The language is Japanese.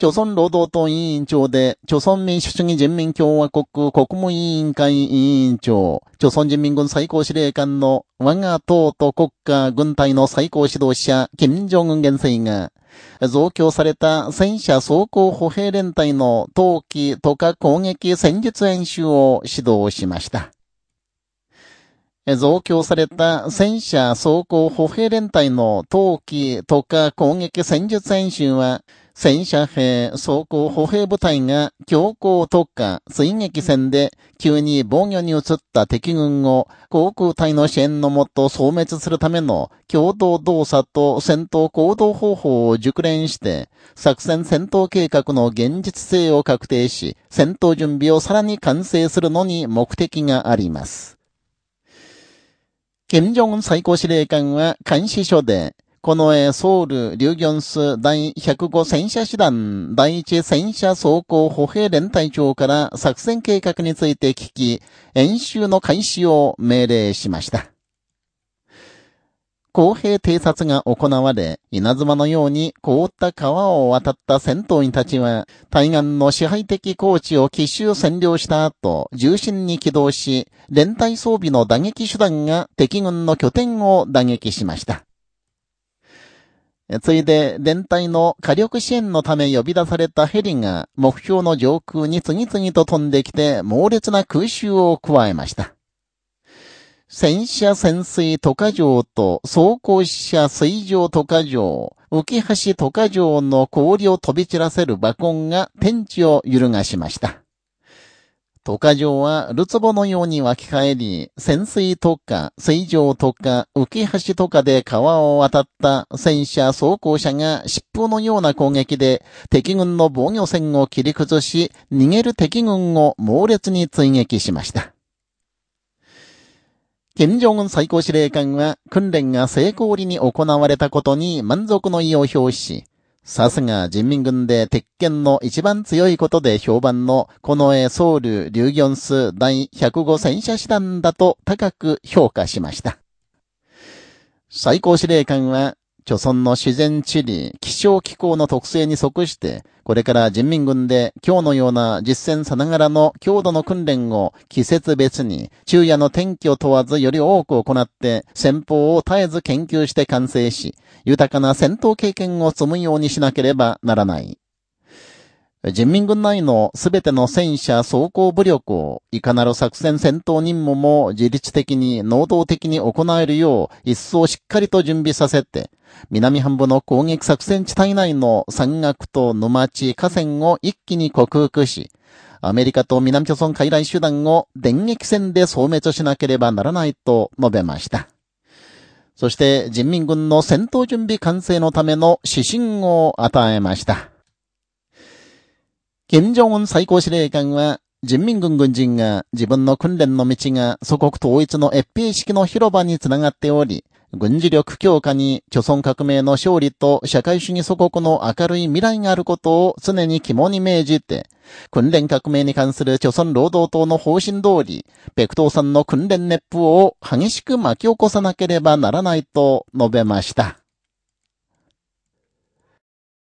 朝鮮労働党委員長で、朝鮮民主主義人民共和国国務委員会委員長、朝鮮人民軍最高司令官の我が党と国家軍隊の最高指導者、金正恩元帥が、増強された戦車装甲歩兵連隊の冬季とか攻撃戦術演習を指導しました。増強された戦車装甲歩兵連隊の冬季とか攻撃戦術演習は、戦車兵、装甲歩兵部隊が強行特化、追撃戦で急に防御に移った敵軍を航空隊の支援のもと消滅するための共同動作と戦闘行動方法を熟練して、作戦戦闘計画の現実性を確定し、戦闘準備をさらに完成するのに目的があります。金正恩最高司令官は監視所で、この絵ソウル、リュギョンス第105戦車師団第1戦車装甲歩兵連隊長から作戦計画について聞き、演習の開始を命令しました。公平偵察が行われ、稲妻のように凍った川を渡った戦闘員たちは、対岸の支配的高地を奇襲占領した後、重心に起動し、連隊装備の打撃手段が敵軍の拠点を打撃しました。ついで、連隊の火力支援のため呼び出されたヘリが目標の上空に次々と飛んできて猛烈な空襲を加えました。戦車潜水渡河場と装甲車水上渡河場、浮橋渡河場の氷を飛び散らせる爆音が天地を揺るがしました。渡河場は、ルツボのように湧き返り、潜水とか、水上とか、浮橋とかで川を渡った戦車装甲車が疾風のような攻撃で、敵軍の防御線を切り崩し、逃げる敵軍を猛烈に追撃しました。金正恩最高司令官は、訓練が成功裏に行われたことに満足の意を表し、さすが人民軍で鉄拳の一番強いことで評判の、この絵ソウル・リュウギョンス第105戦車師団だと高く評価しました。最高司令官は、貯村の自然地理、気象気候の特性に即して、これから人民軍で今日のような実践さながらの強度の訓練を季節別に昼夜の天気を問わずより多く行って戦法を絶えず研究して完成し、豊かな戦闘経験を積むようにしなければならない。人民軍内のすべての戦車装甲武力を、いかなる作戦戦闘任務も自律的に能動的に行えるよう、一層しっかりと準備させて、南半部の攻撃作戦地帯内の山岳と沼地、河川を一気に克服し、アメリカと南朝鮮海来手段を電撃戦で消滅しなければならないと述べました。そして人民軍の戦闘準備完成のための指針を与えました。金正恩最高司令官は、人民軍軍人が自分の訓練の道が祖国統一の越平式の広場につながっており、軍事力強化に、貯村革命の勝利と社会主義祖国の明るい未来があることを常に肝に銘じて、訓練革命に関する貯村労働党の方針通り、ペクトーさんの訓練熱風を激しく巻き起こさなければならないと述べました。